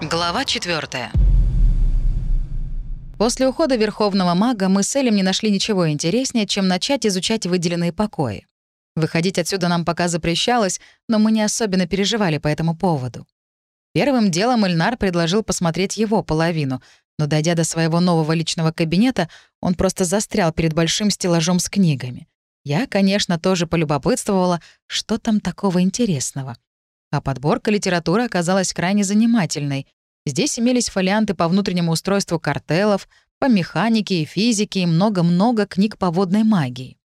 Глава 4. После ухода Верховного Мага мы с Элем не нашли ничего интереснее, чем начать изучать выделенные покои. Выходить отсюда нам пока запрещалось, но мы не особенно переживали по этому поводу. Первым делом Эльнар предложил посмотреть его половину, но, дойдя до своего нового личного кабинета, он просто застрял перед большим стеллажом с книгами. Я, конечно, тоже полюбопытствовала, что там такого интересного — а подборка литературы оказалась крайне занимательной. Здесь имелись фолианты по внутреннему устройству картелов, по механике и физике и много-много книг по водной магии.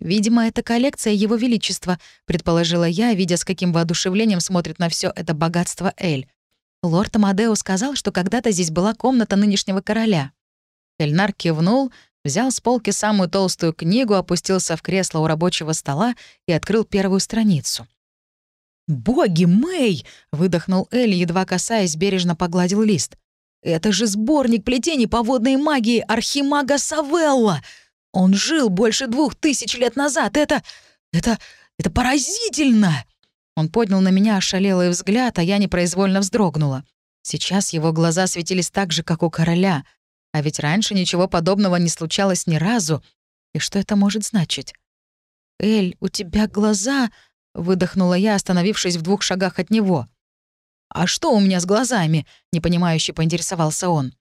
«Видимо, это коллекция Его Величества», — предположила я, видя, с каким воодушевлением смотрит на все это богатство Эль. Лорд Амадео сказал, что когда-то здесь была комната нынешнего короля. Эльнар кивнул, взял с полки самую толстую книгу, опустился в кресло у рабочего стола и открыл первую страницу. «Боги, Мэй!» — выдохнул Элли, едва касаясь, бережно погладил лист. «Это же сборник плетений по водной магии Архимага Савелла! Он жил больше двух тысяч лет назад! Это... это... это поразительно!» Он поднял на меня ошалелый взгляд, а я непроизвольно вздрогнула. Сейчас его глаза светились так же, как у короля. А ведь раньше ничего подобного не случалось ни разу. И что это может значить? «Эль, у тебя глаза...» Выдохнула я, остановившись в двух шагах от него. «А что у меня с глазами?» — непонимающе поинтересовался он.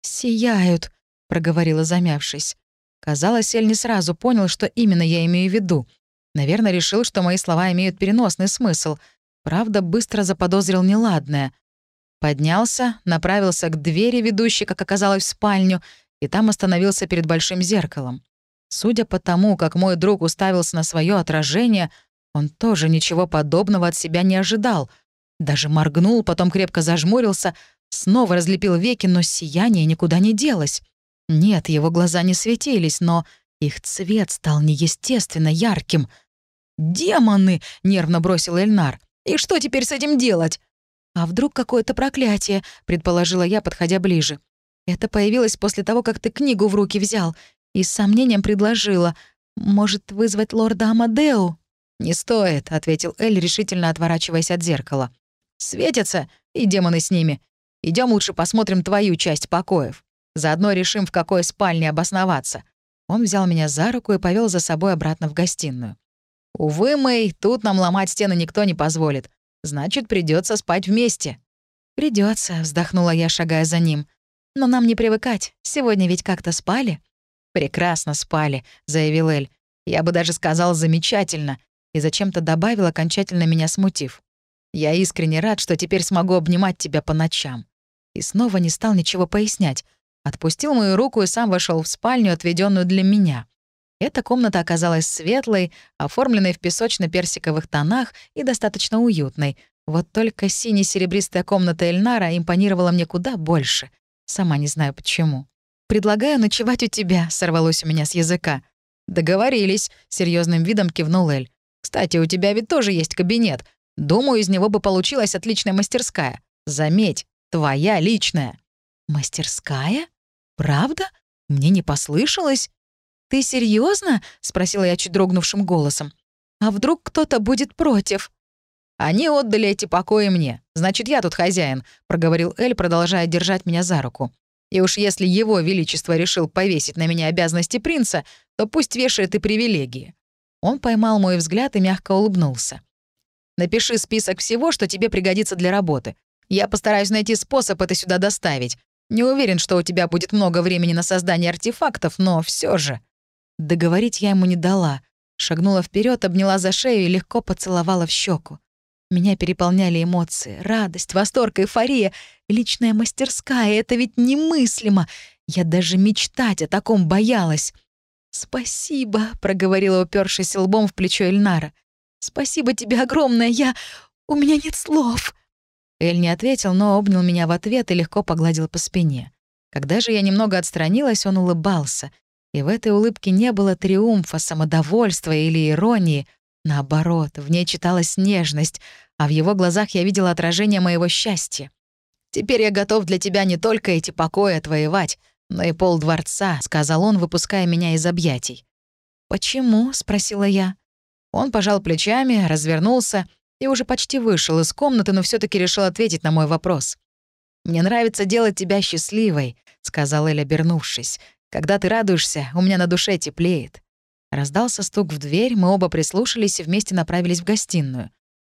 «Сияют», — проговорила, замявшись. Казалось, Эль не сразу понял, что именно я имею в виду. Наверное, решил, что мои слова имеют переносный смысл. Правда, быстро заподозрил неладное. Поднялся, направился к двери, ведущей, как оказалось, в спальню, и там остановился перед большим зеркалом. Судя по тому, как мой друг уставился на свое отражение, он тоже ничего подобного от себя не ожидал. Даже моргнул, потом крепко зажмурился, снова разлепил веки, но сияние никуда не делось. Нет, его глаза не светились, но их цвет стал неестественно ярким. «Демоны!» — нервно бросил Эльнар. «И что теперь с этим делать?» «А вдруг какое-то проклятие?» — предположила я, подходя ближе. «Это появилось после того, как ты книгу в руки взял, и с сомнением предложила. Может, вызвать лорда Амадеу?» «Не стоит», — ответил Эль, решительно отворачиваясь от зеркала. «Светятся, и демоны с ними. Идем лучше посмотрим твою часть покоев. Заодно решим, в какой спальне обосноваться». Он взял меня за руку и повел за собой обратно в гостиную. «Увы, Мэй, тут нам ломать стены никто не позволит. Значит, придется спать вместе». Придется, вздохнула я, шагая за ним. «Но нам не привыкать. Сегодня ведь как-то спали». «Прекрасно спали», — заявил Эль. «Я бы даже сказал, замечательно и зачем-то добавил, окончательно меня смутив. «Я искренне рад, что теперь смогу обнимать тебя по ночам». И снова не стал ничего пояснять. Отпустил мою руку и сам вошел в спальню, отведенную для меня. Эта комната оказалась светлой, оформленной в песочно-персиковых тонах и достаточно уютной. Вот только сине-серебристая комната Эльнара импонировала мне куда больше. Сама не знаю почему. «Предлагаю ночевать у тебя», — сорвалось у меня с языка. «Договорились», — серьезным видом кивнул Эль. Кстати, у тебя ведь тоже есть кабинет. Думаю, из него бы получилась отличная мастерская. Заметь, твоя личная». «Мастерская? Правда? Мне не послышалось?» «Ты серьезно? спросила я чуть дрогнувшим голосом. «А вдруг кто-то будет против?» «Они отдали эти покои мне. Значит, я тут хозяин», — проговорил Эль, продолжая держать меня за руку. «И уж если его величество решил повесить на меня обязанности принца, то пусть вешает и привилегии. Он поймал мой взгляд и мягко улыбнулся. «Напиши список всего, что тебе пригодится для работы. Я постараюсь найти способ это сюда доставить. Не уверен, что у тебя будет много времени на создание артефактов, но все же...» Договорить я ему не дала. Шагнула вперед, обняла за шею и легко поцеловала в щеку. Меня переполняли эмоции, радость, восторг, эйфория. Личная мастерская — это ведь немыслимо. Я даже мечтать о таком боялась. «Спасибо», — проговорила, упершись лбом в плечо Эльнара. «Спасибо тебе огромное, я... У меня нет слов». Эль не ответил, но обнял меня в ответ и легко погладил по спине. Когда же я немного отстранилась, он улыбался. И в этой улыбке не было триумфа, самодовольства или иронии. Наоборот, в ней читалась нежность, а в его глазах я видела отражение моего счастья. «Теперь я готов для тебя не только эти покои отвоевать, «Да и пол дворца», — сказал он, выпуская меня из объятий. «Почему?» — спросила я. Он пожал плечами, развернулся и уже почти вышел из комнаты, но все таки решил ответить на мой вопрос. «Мне нравится делать тебя счастливой», — сказал Эль, обернувшись. «Когда ты радуешься, у меня на душе теплеет». Раздался стук в дверь, мы оба прислушались и вместе направились в гостиную.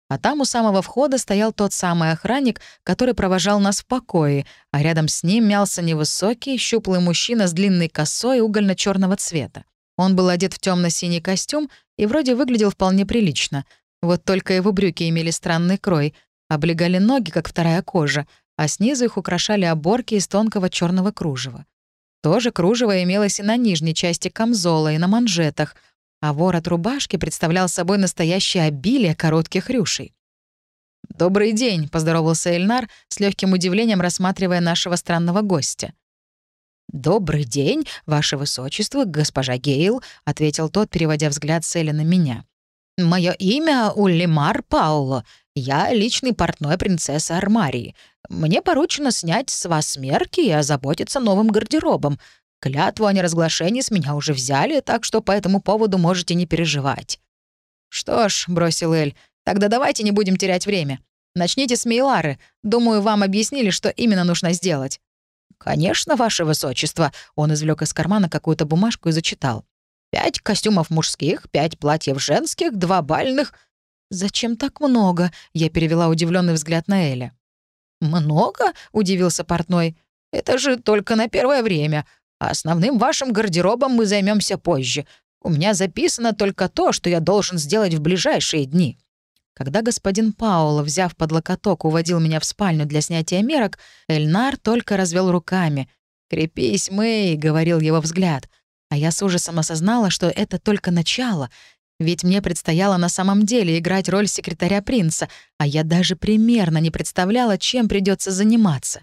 А там у самого входа стоял тот самый охранник, который провожал нас в покое, а рядом с ним мялся невысокий, щуплый мужчина с длинной косой угольно черного цвета. Он был одет в темно синий костюм и вроде выглядел вполне прилично. Вот только его брюки имели странный крой, облегали ноги, как вторая кожа, а снизу их украшали оборки из тонкого черного кружева. Тоже кружево имелось и на нижней части камзола, и на манжетах, а ворот рубашки представлял собой настоящее обилие коротких рюшей. «Добрый день», — поздоровался Эльнар, с легким удивлением рассматривая нашего странного гостя. «Добрый день, ваше высочество, госпожа Гейл», — ответил тот, переводя взгляд с Элли на меня. «Мое имя Уллимар Пауло. Я личный портной принцессы Армарии. Мне поручено снять с вас мерки и озаботиться новым гардеробом. Клятву о неразглашении с меня уже взяли, так что по этому поводу можете не переживать». «Что ж», — бросил Эль, — «тогда давайте не будем терять время. Начните с Мейлары. Думаю, вам объяснили, что именно нужно сделать». «Конечно, ваше высочество», — он извлек из кармана какую-то бумажку и зачитал. «Пять костюмов мужских, пять платьев женских, два бальных...» «Зачем так много?» — я перевела удивленный взгляд на Эля. «Много?» — удивился портной. «Это же только на первое время. А основным вашим гардеробом мы займемся позже. У меня записано только то, что я должен сделать в ближайшие дни». Когда господин Пауло, взяв под локоток, уводил меня в спальню для снятия мерок, Эльнар только развел руками. «Крепись, Мэй», — говорил его взгляд. А я с ужасом осознала, что это только начало, ведь мне предстояло на самом деле играть роль секретаря принца, а я даже примерно не представляла, чем придется заниматься.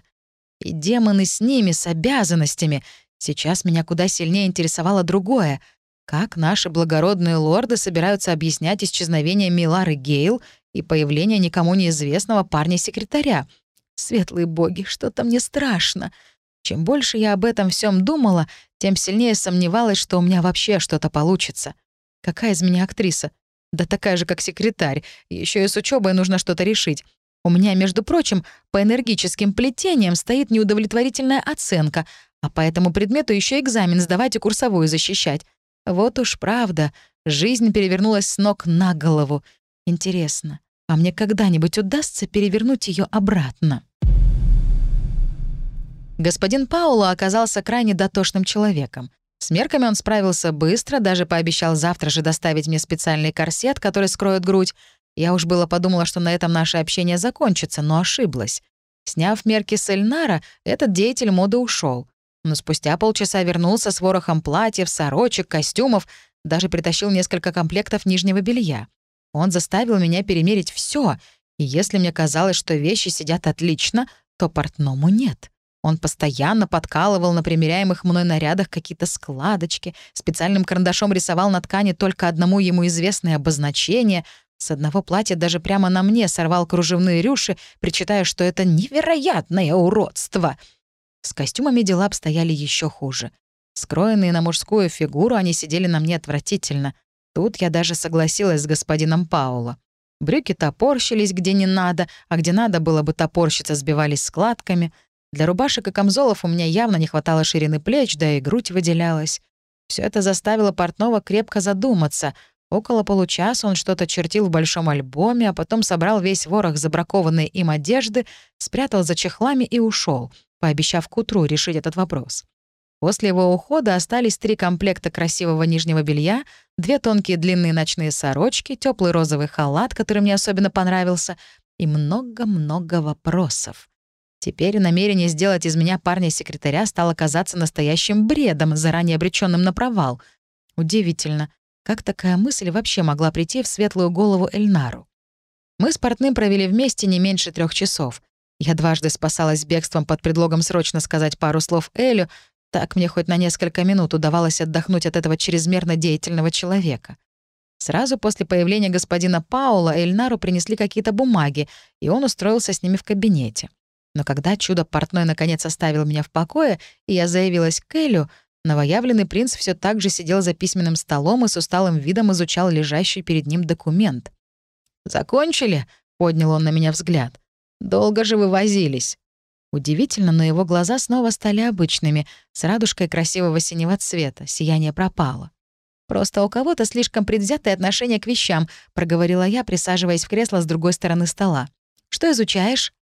И демоны с ними, с обязанностями. Сейчас меня куда сильнее интересовало другое — как наши благородные лорды собираются объяснять исчезновение Милары Гейл и появление никому неизвестного парня-секретаря? Светлые боги, что-то мне страшно. Чем больше я об этом всем думала, тем сильнее сомневалась, что у меня вообще что-то получится. Какая из меня актриса? Да такая же, как секретарь. Еще и с учебой нужно что-то решить. У меня, между прочим, по энергическим плетениям стоит неудовлетворительная оценка, а по этому предмету еще экзамен сдавать и курсовую защищать. Вот уж правда, жизнь перевернулась с ног на голову. Интересно, а мне когда-нибудь удастся перевернуть ее обратно? Господин Пауло оказался крайне дотошным человеком. С мерками он справился быстро, даже пообещал завтра же доставить мне специальный корсет, который скроет грудь. Я уж было подумала, что на этом наше общение закончится, но ошиблась. Сняв мерки с Эльнара, этот деятель моды ушел но спустя полчаса вернулся с ворохом платьев, сорочек, костюмов, даже притащил несколько комплектов нижнего белья. Он заставил меня перемерить все, и если мне казалось, что вещи сидят отлично, то портному нет. Он постоянно подкалывал на примеряемых мной нарядах какие-то складочки, специальным карандашом рисовал на ткани только одному ему известное обозначение. С одного платья даже прямо на мне сорвал кружевные рюши, причитая, что это невероятное уродство — с костюмами дела обстояли еще хуже. Скроенные на мужскую фигуру, они сидели на мне отвратительно. Тут я даже согласилась с господином Пауло. Брюки топорщились где не надо, а где надо было бы топорщиться, сбивались складками. Для рубашек и камзолов у меня явно не хватало ширины плеч, да и грудь выделялась. Все это заставило портного крепко задуматься. Около получаса он что-то чертил в большом альбоме, а потом собрал весь ворох забракованной им одежды, спрятал за чехлами и ушел пообещав к утру решить этот вопрос. После его ухода остались три комплекта красивого нижнего белья, две тонкие длинные ночные сорочки, теплый розовый халат, который мне особенно понравился, и много-много вопросов. Теперь намерение сделать из меня парня-секретаря стало казаться настоящим бредом, заранее обреченным на провал. Удивительно, как такая мысль вообще могла прийти в светлую голову Эльнару? Мы с портным провели вместе не меньше трех часов — я дважды спасалась бегством под предлогом срочно сказать пару слов Элю, так мне хоть на несколько минут удавалось отдохнуть от этого чрезмерно деятельного человека. Сразу после появления господина Паула Эльнару принесли какие-то бумаги, и он устроился с ними в кабинете. Но когда чудо-портной наконец оставил меня в покое, и я заявилась к Элю, новоявленный принц все так же сидел за письменным столом и с усталым видом изучал лежащий перед ним документ. «Закончили?» — поднял он на меня взгляд. Долго же вы возились?» Удивительно, но его глаза снова стали обычными, с радужкой красивого синего цвета, сияние пропало. «Просто у кого-то слишком предвзятое отношение к вещам», — проговорила я, присаживаясь в кресло с другой стороны стола. «Что изучаешь?»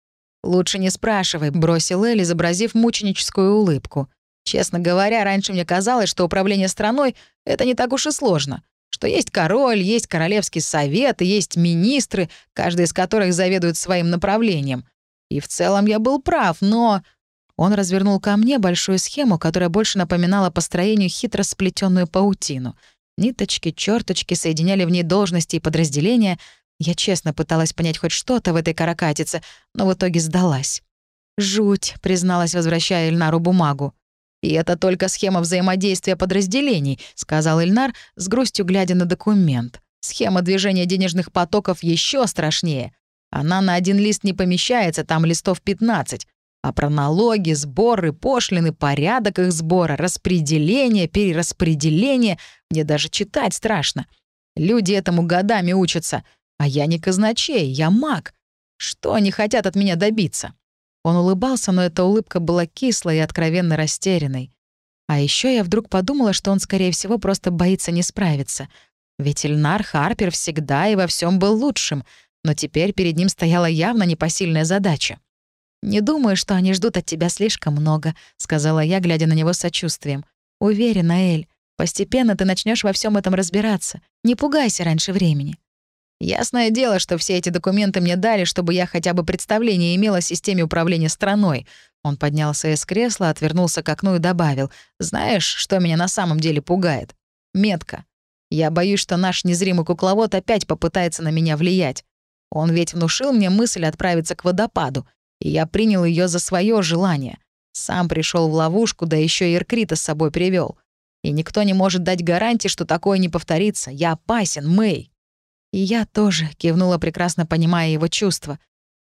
«Лучше не спрашивай», — бросил Эль, изобразив мученическую улыбку. «Честно говоря, раньше мне казалось, что управление страной — это не так уж и сложно. Что есть король, есть королевский совет, есть министры, каждый из которых заведует своим направлением. И в целом я был прав, но...» Он развернул ко мне большую схему, которая больше напоминала по строению хитро сплетенную паутину. Ниточки, черточки соединяли в ней должности и подразделения. Я честно пыталась понять хоть что-то в этой каракатице, но в итоге сдалась. «Жуть», — призналась, возвращая Эльнару бумагу. «И это только схема взаимодействия подразделений», — сказал Эльнар, с грустью глядя на документ. «Схема движения денежных потоков еще страшнее. Она на один лист не помещается, там листов 15. А про налоги, сборы, пошлины, порядок их сбора, распределение, перераспределение мне даже читать страшно. Люди этому годами учатся. А я не казначей, я маг. Что они хотят от меня добиться?» Он улыбался, но эта улыбка была кислой и откровенно растерянной. А еще я вдруг подумала, что он, скорее всего, просто боится не справиться. Ведь Ильнар Харпер всегда и во всем был лучшим, но теперь перед ним стояла явно непосильная задача. «Не думаю, что они ждут от тебя слишком много», — сказала я, глядя на него с сочувствием. «Уверена, Эль, постепенно ты начнешь во всем этом разбираться. Не пугайся раньше времени». Ясное дело, что все эти документы мне дали, чтобы я хотя бы представление имела о системе управления страной. Он поднялся из кресла, отвернулся к окну и добавил. «Знаешь, что меня на самом деле пугает? Метка. Я боюсь, что наш незримый кукловод опять попытается на меня влиять. Он ведь внушил мне мысль отправиться к водопаду, и я принял ее за свое желание. Сам пришел в ловушку, да еще и Иркрита с собой привел. И никто не может дать гарантии, что такое не повторится. Я опасен, Мэй. «И я тоже», — кивнула, прекрасно понимая его чувства.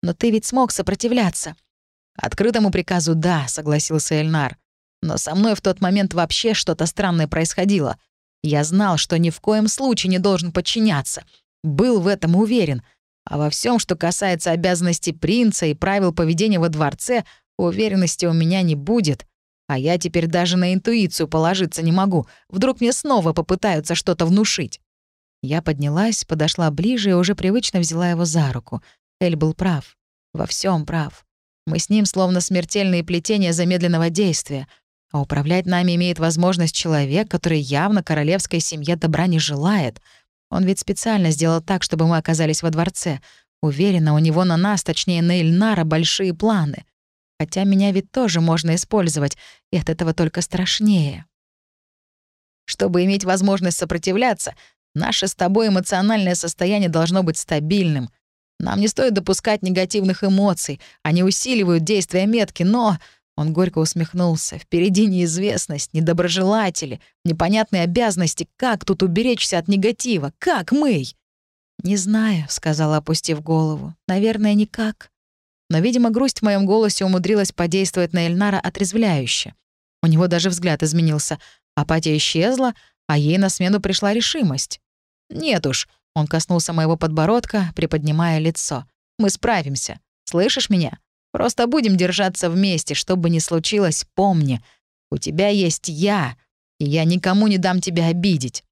«Но ты ведь смог сопротивляться». «Открытому приказу — да», — согласился Эльнар. «Но со мной в тот момент вообще что-то странное происходило. Я знал, что ни в коем случае не должен подчиняться. Был в этом уверен. А во всем, что касается обязанностей принца и правил поведения во дворце, уверенности у меня не будет. А я теперь даже на интуицию положиться не могу. Вдруг мне снова попытаются что-то внушить». Я поднялась, подошла ближе и уже привычно взяла его за руку. Эль был прав. Во всем прав. Мы с ним словно смертельные плетения замедленного действия. А управлять нами имеет возможность человек, который явно королевской семье добра не желает. Он ведь специально сделал так, чтобы мы оказались во дворце. Уверена, у него на нас, точнее на Ильнара, большие планы. Хотя меня ведь тоже можно использовать, и от этого только страшнее. Чтобы иметь возможность сопротивляться, Наше с тобой эмоциональное состояние должно быть стабильным. Нам не стоит допускать негативных эмоций. Они усиливают действия метки, но...» Он горько усмехнулся. «Впереди неизвестность, недоброжелатели, непонятные обязанности. Как тут уберечься от негатива? Как, Мэй?» «Не знаю», — сказала, опустив голову. «Наверное, никак». Но, видимо, грусть в моем голосе умудрилась подействовать на Эльнара отрезвляюще. У него даже взгляд изменился. Апатия исчезла, а ей на смену пришла решимость. «Нет уж», — он коснулся моего подбородка, приподнимая лицо. «Мы справимся. Слышишь меня? Просто будем держаться вместе, что бы ни случилось, помни. У тебя есть я, и я никому не дам тебя обидеть».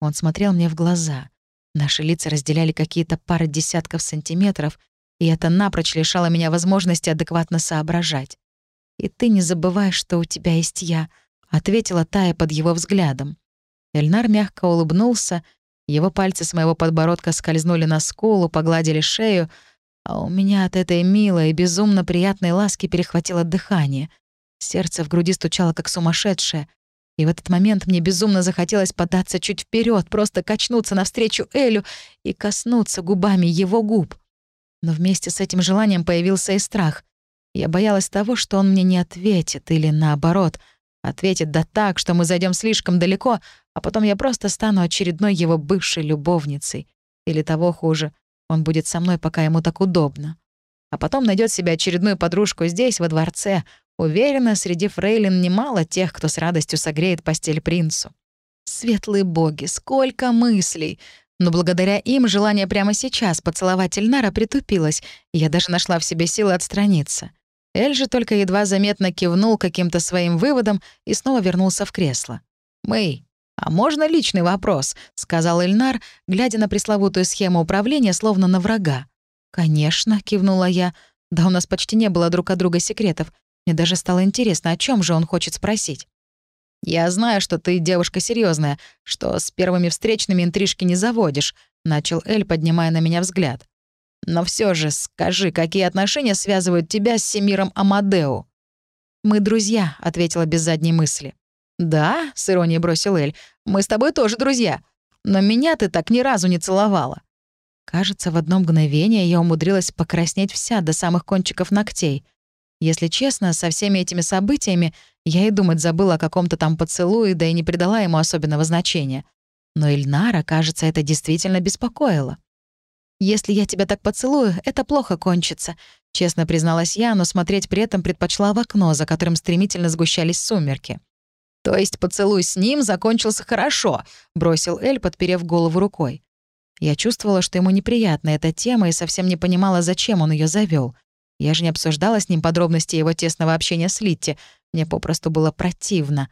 Он смотрел мне в глаза. Наши лица разделяли какие-то пары десятков сантиметров, и это напрочь лишало меня возможности адекватно соображать. «И ты не забывай, что у тебя есть я», — ответила Тая под его взглядом. Эльнар мягко улыбнулся, его пальцы с моего подбородка скользнули на скулу, погладили шею, а у меня от этой милой и безумно приятной ласки перехватило дыхание. Сердце в груди стучало как сумасшедшее. И в этот момент мне безумно захотелось податься чуть вперед, просто качнуться навстречу Элю и коснуться губами его губ. Но вместе с этим желанием появился и страх. Я боялась того, что он мне не ответит, или наоборот — Ответит да так, что мы зайдем слишком далеко, а потом я просто стану очередной его бывшей любовницей. Или того хуже, он будет со мной, пока ему так удобно. А потом найдет себе очередную подружку здесь, во дворце. Уверена, среди фрейлин немало тех, кто с радостью согреет постель принцу. Светлые боги, сколько мыслей! Но благодаря им желание прямо сейчас поцеловать Эльнара притупилось, и я даже нашла в себе силы отстраниться. Эль же только едва заметно кивнул каким-то своим выводом и снова вернулся в кресло. «Мэй, а можно личный вопрос?» — сказал Эльнар, глядя на пресловутую схему управления, словно на врага. «Конечно», — кивнула я. «Да у нас почти не было друг от друга секретов. Мне даже стало интересно, о чем же он хочет спросить». «Я знаю, что ты девушка серьезная, что с первыми встречными интрижки не заводишь», — начал Эль, поднимая на меня взгляд. Но все же скажи, какие отношения связывают тебя с Семиром Амадео?» «Мы друзья», — ответила без задней мысли. «Да», — с иронией бросил Эль, — «мы с тобой тоже друзья. Но меня ты так ни разу не целовала». Кажется, в одно мгновение я умудрилась покраснеть вся до самых кончиков ногтей. Если честно, со всеми этими событиями я и думать забыла о каком-то там поцелуе, да и не придала ему особенного значения. Но Ильнара, кажется, это действительно беспокоило. «Если я тебя так поцелую, это плохо кончится», — честно призналась я, но смотреть при этом предпочла в окно, за которым стремительно сгущались сумерки. «То есть поцелуй с ним закончился хорошо», — бросил Эль, подперев голову рукой. Я чувствовала, что ему неприятна эта тема и совсем не понимала, зачем он ее завел. Я же не обсуждала с ним подробности его тесного общения с Литти. Мне попросту было противно.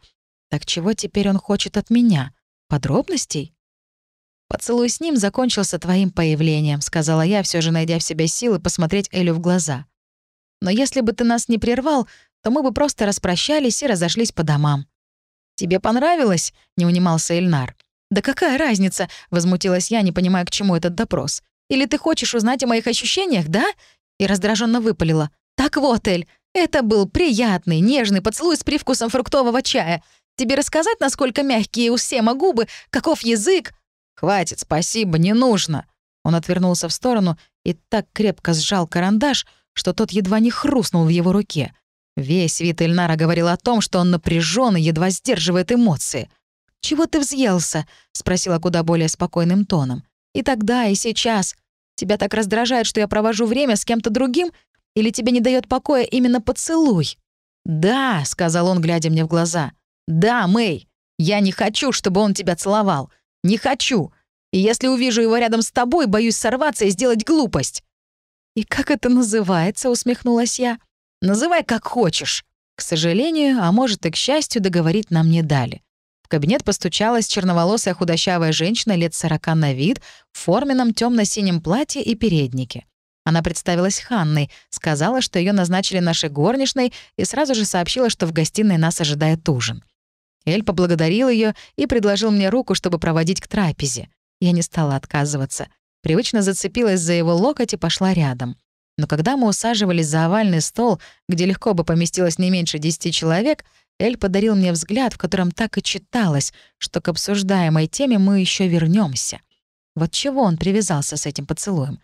Так чего теперь он хочет от меня? Подробностей? «Поцелуй с ним закончился твоим появлением», — сказала я, все же найдя в себе силы посмотреть Элю в глаза. «Но если бы ты нас не прервал, то мы бы просто распрощались и разошлись по домам». «Тебе понравилось?» — не унимался Эльнар. «Да какая разница?» — возмутилась я, не понимая, к чему этот допрос. «Или ты хочешь узнать о моих ощущениях, да?» И раздраженно выпалила. «Так вот, Эль, это был приятный, нежный поцелуй с привкусом фруктового чая. Тебе рассказать, насколько мягкие у Сема губы, каков язык?» «Хватит, спасибо, не нужно». Он отвернулся в сторону и так крепко сжал карандаш, что тот едва не хрустнул в его руке. Весь вид Эльнара говорил о том, что он напряжен и едва сдерживает эмоции. «Чего ты взъелся?» — спросила куда более спокойным тоном. «И тогда, и сейчас. Тебя так раздражает, что я провожу время с кем-то другим? Или тебе не дает покоя именно поцелуй?» «Да», — сказал он, глядя мне в глаза. «Да, Мэй, я не хочу, чтобы он тебя целовал. Не хочу. И если увижу его рядом с тобой, боюсь сорваться и сделать глупость». «И как это называется?» — усмехнулась я. «Называй как хочешь». К сожалению, а может и к счастью, договорить нам не дали. В кабинет постучалась черноволосая худощавая женщина лет сорока на вид в форменном темно синем платье и переднике. Она представилась Ханной, сказала, что ее назначили нашей горничной и сразу же сообщила, что в гостиной нас ожидает ужин. Эль поблагодарил ее и предложил мне руку, чтобы проводить к трапезе. Я не стала отказываться. Привычно зацепилась за его локоть и пошла рядом. Но когда мы усаживались за овальный стол, где легко бы поместилось не меньше десяти человек, Эль подарил мне взгляд, в котором так и читалось, что к обсуждаемой теме мы еще вернемся. Вот чего он привязался с этим поцелуем?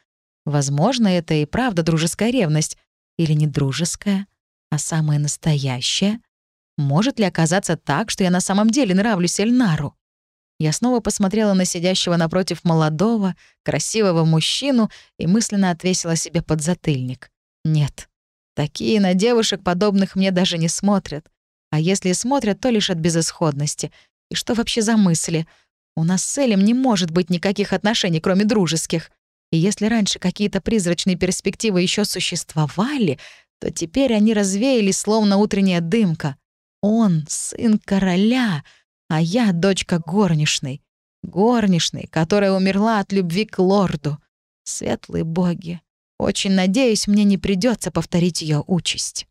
Возможно, это и правда дружеская ревность. Или не дружеская, а самая настоящая — может ли оказаться так, что я на самом деле нравлюсь Эльнару? Я снова посмотрела на сидящего напротив молодого, красивого мужчину и мысленно отвесила себе подзатыльник. Нет, такие на девушек подобных мне даже не смотрят. А если смотрят, то лишь от безысходности. И что вообще за мысли? У нас с Элем не может быть никаких отношений, кроме дружеских. И если раньше какие-то призрачные перспективы еще существовали, то теперь они развеялись, словно утренняя дымка. Он — сын короля, а я — дочка горничной. Горничной, которая умерла от любви к лорду. Светлые боги. Очень надеюсь, мне не придется повторить ее участь.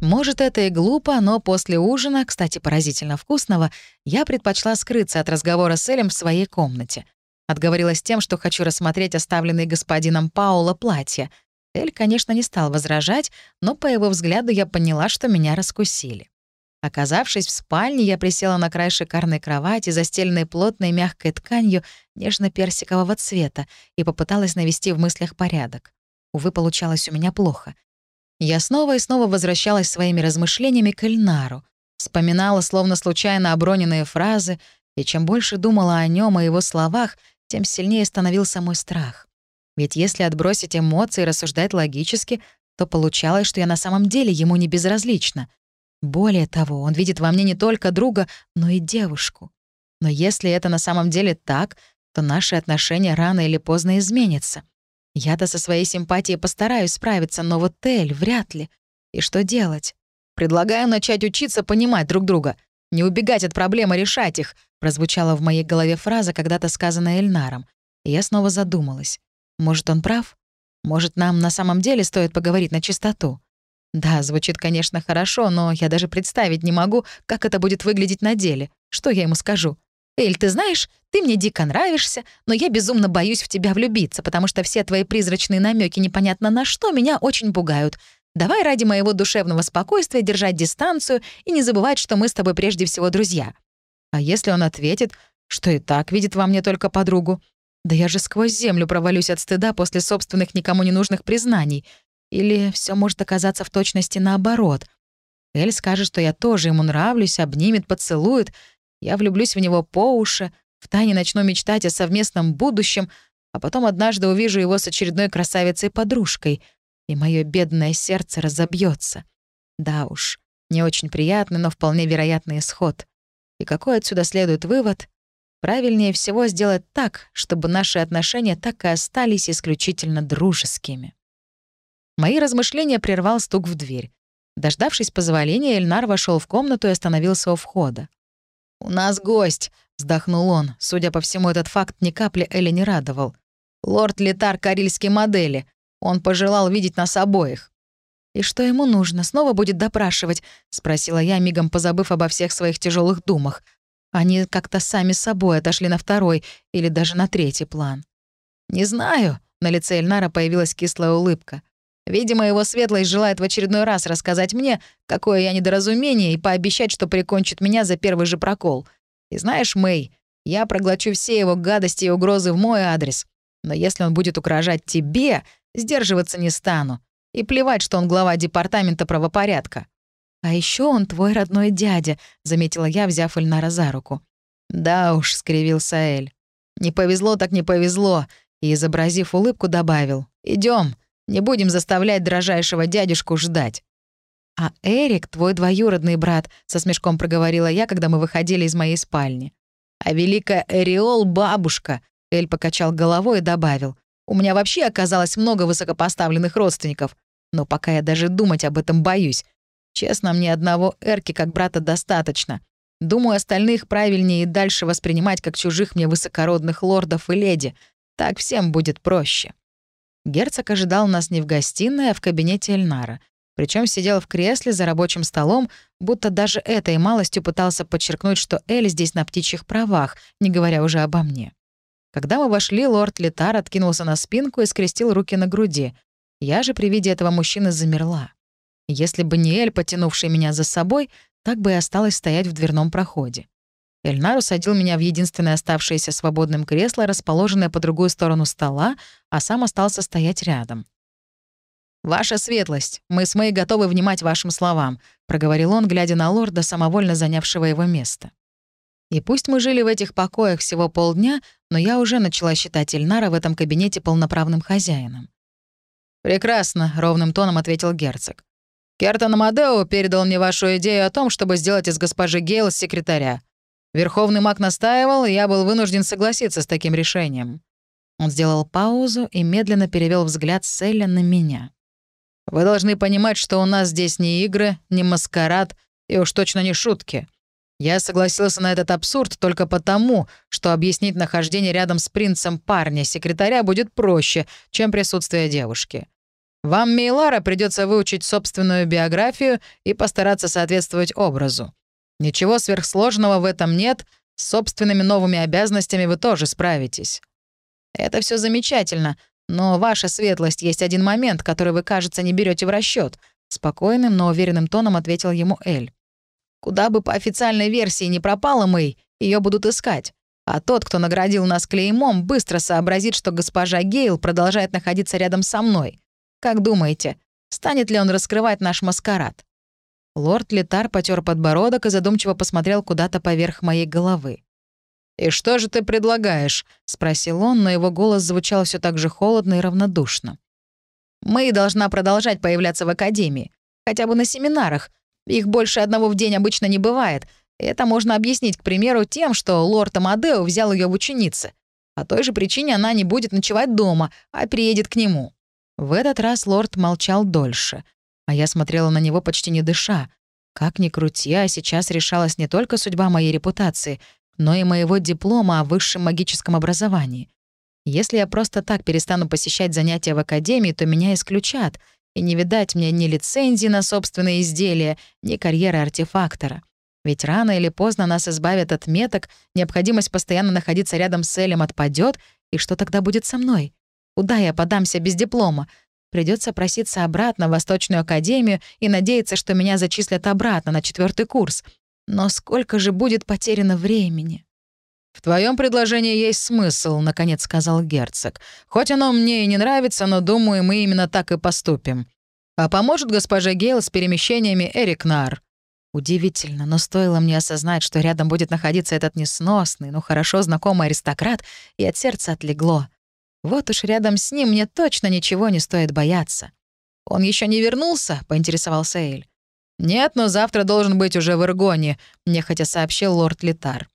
Может, это и глупо, но после ужина, кстати, поразительно вкусного, я предпочла скрыться от разговора с Элем в своей комнате. Отговорилась тем, что хочу рассмотреть оставленные господином Паула платья — Эль, конечно, не стал возражать, но по его взгляду я поняла, что меня раскусили. Оказавшись в спальне, я присела на край шикарной кровати, застеленной плотной мягкой тканью нежно-персикового цвета, и попыталась навести в мыслях порядок. Увы, получалось у меня плохо. Я снова и снова возвращалась своими размышлениями к Эльнару, вспоминала словно случайно оброненные фразы, и чем больше думала о нем и его словах, тем сильнее становился мой страх. Ведь если отбросить эмоции и рассуждать логически, то получалось, что я на самом деле ему не безразлична. Более того, он видит во мне не только друга, но и девушку. Но если это на самом деле так, то наши отношения рано или поздно изменятся. Я-то со своей симпатией постараюсь справиться, но вот Тель вряд ли. И что делать? Предлагаю начать учиться понимать друг друга. Не убегать от проблем, а решать их, прозвучала в моей голове фраза, когда-то сказанная Эльнаром. И я снова задумалась. Может, он прав? Может, нам на самом деле стоит поговорить на чистоту? Да, звучит, конечно, хорошо, но я даже представить не могу, как это будет выглядеть на деле. Что я ему скажу? «Эль, ты знаешь, ты мне дико нравишься, но я безумно боюсь в тебя влюбиться, потому что все твои призрачные намеки непонятно на что меня очень пугают. Давай ради моего душевного спокойствия держать дистанцию и не забывать, что мы с тобой прежде всего друзья». А если он ответит, что и так видит во мне только подругу? Да я же сквозь землю провалюсь от стыда после собственных никому не нужных признаний. Или все может оказаться в точности наоборот. Эль скажет, что я тоже ему нравлюсь, обнимет, поцелует. Я влюблюсь в него по уши, втайне начну мечтать о совместном будущем, а потом однажды увижу его с очередной красавицей-подружкой, и мое бедное сердце разобьется. Да уж, не очень приятный, но вполне вероятный исход. И какой отсюда следует вывод? Правильнее всего сделать так, чтобы наши отношения так и остались исключительно дружескими. Мои размышления прервал стук в дверь. Дождавшись позволения, Эльнар вошел в комнату и остановился у входа. «У нас гость», — вздохнул он. Судя по всему, этот факт ни капли Эля не радовал. «Лорд Летар Карильской модели. Он пожелал видеть нас обоих». «И что ему нужно? Снова будет допрашивать?» — спросила я, мигом позабыв обо всех своих тяжелых думах. Они как-то сами собой отошли на второй или даже на третий план. «Не знаю», — на лице Эльнара появилась кислая улыбка. Видимо, его светлость желает в очередной раз рассказать мне, какое я недоразумение, и пообещать, что прикончит меня за первый же прокол. И знаешь, Мэй, я проглочу все его гадости и угрозы в мой адрес. Но если он будет угрожать тебе, сдерживаться не стану. И плевать, что он глава департамента правопорядка. «А еще он твой родной дядя», — заметила я, взяв Эльнара за руку. «Да уж», — скривился Эль. «Не повезло так не повезло», и, изобразив улыбку, добавил. Идем. Не будем заставлять дрожайшего дядюшку ждать». «А Эрик — твой двоюродный брат», — со смешком проговорила я, когда мы выходили из моей спальни. «А великая Эриол — бабушка», — Эль покачал головой и добавил. «У меня вообще оказалось много высокопоставленных родственников, но пока я даже думать об этом боюсь. Честно, мне одного Эрки как брата достаточно. Думаю, остальных правильнее и дальше воспринимать как чужих мне высокородных лордов и леди. Так всем будет проще». Герцог ожидал нас не в гостиной, а в кабинете Эльнара. Причем сидел в кресле за рабочим столом, будто даже этой малостью пытался подчеркнуть, что Эль здесь на птичьих правах, не говоря уже обо мне. Когда мы вошли, лорд Литар откинулся на спинку и скрестил руки на груди. Я же при виде этого мужчины замерла. Если бы не Эль, потянувший меня за собой, так бы и осталось стоять в дверном проходе. Эльнар усадил меня в единственное оставшееся свободным кресло, расположенное по другую сторону стола, а сам остался стоять рядом. «Ваша светлость, мы с Мэй готовы внимать вашим словам», — проговорил он, глядя на лорда, самовольно занявшего его место. И пусть мы жили в этих покоях всего полдня, но я уже начала считать Эльнара в этом кабинете полноправным хозяином. «Прекрасно», — ровным тоном ответил герцог. «Кертон Амадео передал мне вашу идею о том, чтобы сделать из госпожи Гейл секретаря. Верховный маг настаивал, и я был вынужден согласиться с таким решением. Он сделал паузу и медленно перевел взгляд Селля на меня. «Вы должны понимать, что у нас здесь не игры, не маскарад и уж точно не шутки. Я согласился на этот абсурд только потому, что объяснить нахождение рядом с принцем парня-секретаря будет проще, чем присутствие девушки. Вам, Мейлара, придется выучить собственную биографию и постараться соответствовать образу. Ничего сверхсложного в этом нет, с собственными новыми обязанностями вы тоже справитесь. Это все замечательно, но ваша светлость есть один момент, который вы, кажется, не берете в расчет. Спокойным, но уверенным тоном ответил ему Эль. Куда бы по официальной версии не пропала Мэй, ее будут искать. А тот, кто наградил нас клеймом, быстро сообразит, что госпожа Гейл продолжает находиться рядом со мной. Как думаете, станет ли он раскрывать наш маскарад? Лорд Литар потер подбородок и задумчиво посмотрел куда-то поверх моей головы. «И что же ты предлагаешь?» — спросил он, но его голос звучал все так же холодно и равнодушно. «Мы должна продолжать появляться в Академии. Хотя бы на семинарах. Их больше одного в день обычно не бывает. Это можно объяснить, к примеру, тем, что лорд Амадео взял ее в ученицы. По той же причине она не будет ночевать дома, а приедет к нему». В этот раз лорд молчал дольше, а я смотрела на него почти не дыша. Как ни крути, а сейчас решалась не только судьба моей репутации, но и моего диплома о высшем магическом образовании. Если я просто так перестану посещать занятия в академии, то меня исключат, и не видать мне ни лицензии на собственные изделия, ни карьеры артефактора. Ведь рано или поздно нас избавят от меток, необходимость постоянно находиться рядом с Элем отпадет, и что тогда будет со мной? Куда я подамся без диплома? Придется проситься обратно в Восточную академию и надеяться, что меня зачислят обратно на четвертый курс. Но сколько же будет потеряно времени? «В твоем предложении есть смысл», — наконец сказал герцог. «Хоть оно мне и не нравится, но, думаю, мы именно так и поступим. А поможет госпоже Гейл с перемещениями Эрик Нар?» Удивительно, но стоило мне осознать, что рядом будет находиться этот несносный, но хорошо знакомый аристократ, и от сердца отлегло. Вот уж рядом с ним мне точно ничего не стоит бояться. «Он еще не вернулся?» — поинтересовался Эль. «Нет, но завтра должен быть уже в Иргоне», — нехотя сообщил лорд Литар.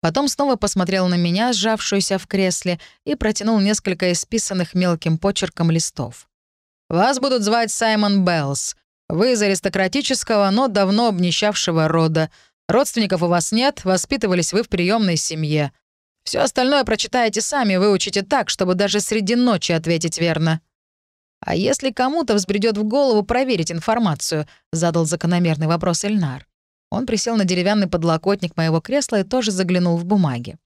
Потом снова посмотрел на меня, сжавшуюся в кресле, и протянул несколько исписанных мелким почерком листов. «Вас будут звать Саймон Беллс. Вы из аристократического, но давно обнищавшего рода. Родственников у вас нет, воспитывались вы в приемной семье. Все остальное прочитаете сами, выучите так, чтобы даже среди ночи ответить верно». «А если кому-то взбредет в голову проверить информацию?» — задал закономерный вопрос Эльнар. Он присел на деревянный подлокотник моего кресла и тоже заглянул в бумаги.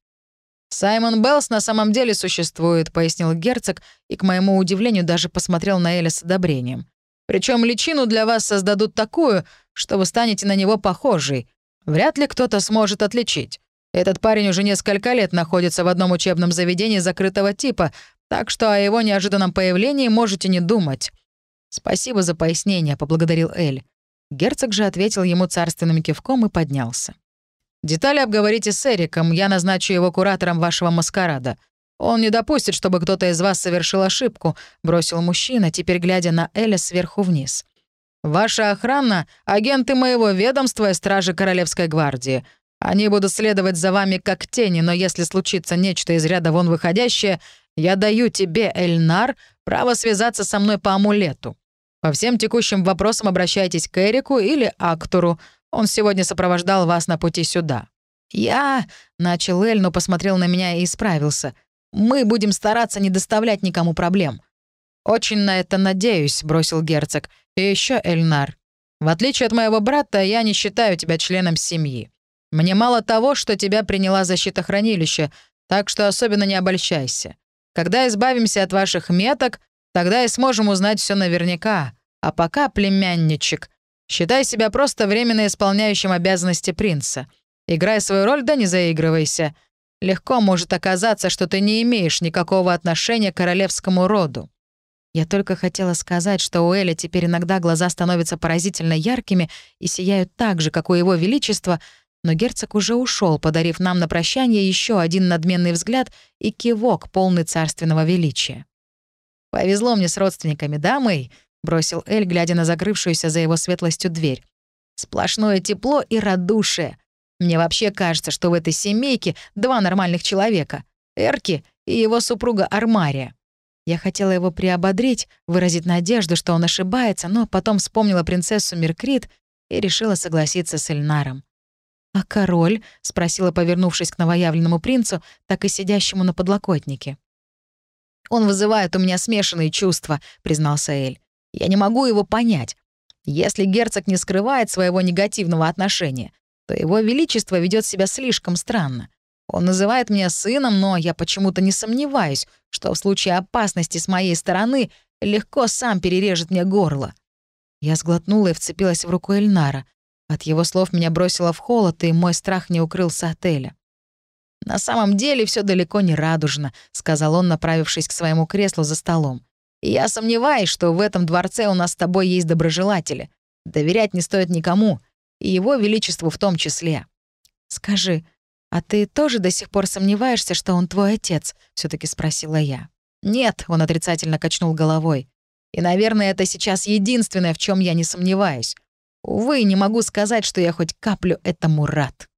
«Саймон Беллс на самом деле существует», — пояснил герцог, и, к моему удивлению, даже посмотрел на Эля с одобрением. Причем личину для вас создадут такую, что вы станете на него похожей. Вряд ли кто-то сможет отличить. Этот парень уже несколько лет находится в одном учебном заведении закрытого типа, так что о его неожиданном появлении можете не думать». «Спасибо за пояснение», — поблагодарил Эль. Герцог же ответил ему царственным кивком и поднялся. «Детали обговорите с Эриком, я назначу его куратором вашего маскарада. Он не допустит, чтобы кто-то из вас совершил ошибку», — бросил мужчина, теперь глядя на Эля сверху вниз. «Ваша охрана — агенты моего ведомства и стражи Королевской гвардии. Они будут следовать за вами как тени, но если случится нечто из ряда вон выходящее, я даю тебе, Эльнар, право связаться со мной по амулету. По всем текущим вопросам обращайтесь к Эрику или Актору. Он сегодня сопровождал вас на пути сюда». «Я...» — начал Эль, но посмотрел на меня и исправился. «Мы будем стараться не доставлять никому проблем». «Очень на это надеюсь», — бросил герцог. «И еще Эльнар. В отличие от моего брата, я не считаю тебя членом семьи. Мне мало того, что тебя приняла защита хранилища, так что особенно не обольщайся. Когда избавимся от ваших меток, тогда и сможем узнать все наверняка. А пока, племянничек, считай себя просто временно исполняющим обязанности принца. Играй свою роль, да не заигрывайся. Легко может оказаться, что ты не имеешь никакого отношения к королевскому роду. Я только хотела сказать, что у Эля теперь иногда глаза становятся поразительно яркими и сияют так же, как у его величества — но герцог уже ушел, подарив нам на прощание еще один надменный взгляд и кивок, полный царственного величия. «Повезло мне с родственниками, да, Мэй?» — бросил Эль, глядя на закрывшуюся за его светлостью дверь. «Сплошное тепло и радушие. Мне вообще кажется, что в этой семейке два нормальных человека — Эрки и его супруга Армария». Я хотела его приободрить, выразить надежду, что он ошибается, но потом вспомнила принцессу Меркрит и решила согласиться с Эльнаром. «А король?» — спросила, повернувшись к новоявленному принцу, так и сидящему на подлокотнике. «Он вызывает у меня смешанные чувства», — признался Эль. «Я не могу его понять. Если герцог не скрывает своего негативного отношения, то его величество ведет себя слишком странно. Он называет меня сыном, но я почему-то не сомневаюсь, что в случае опасности с моей стороны легко сам перережет мне горло». Я сглотнула и вцепилась в руку Эльнара. От его слов меня бросило в холод, и мой страх не укрылся от Эля. «На самом деле все далеко не радужно», — сказал он, направившись к своему креслу за столом. «И я сомневаюсь, что в этом дворце у нас с тобой есть доброжелатели. Доверять не стоит никому, и его величеству в том числе». «Скажи, а ты тоже до сих пор сомневаешься, что он твой отец?» — все таки спросила я. «Нет», — он отрицательно качнул головой. «И, наверное, это сейчас единственное, в чем я не сомневаюсь. Увы, не могу сказать, что я хоть каплю этому рад.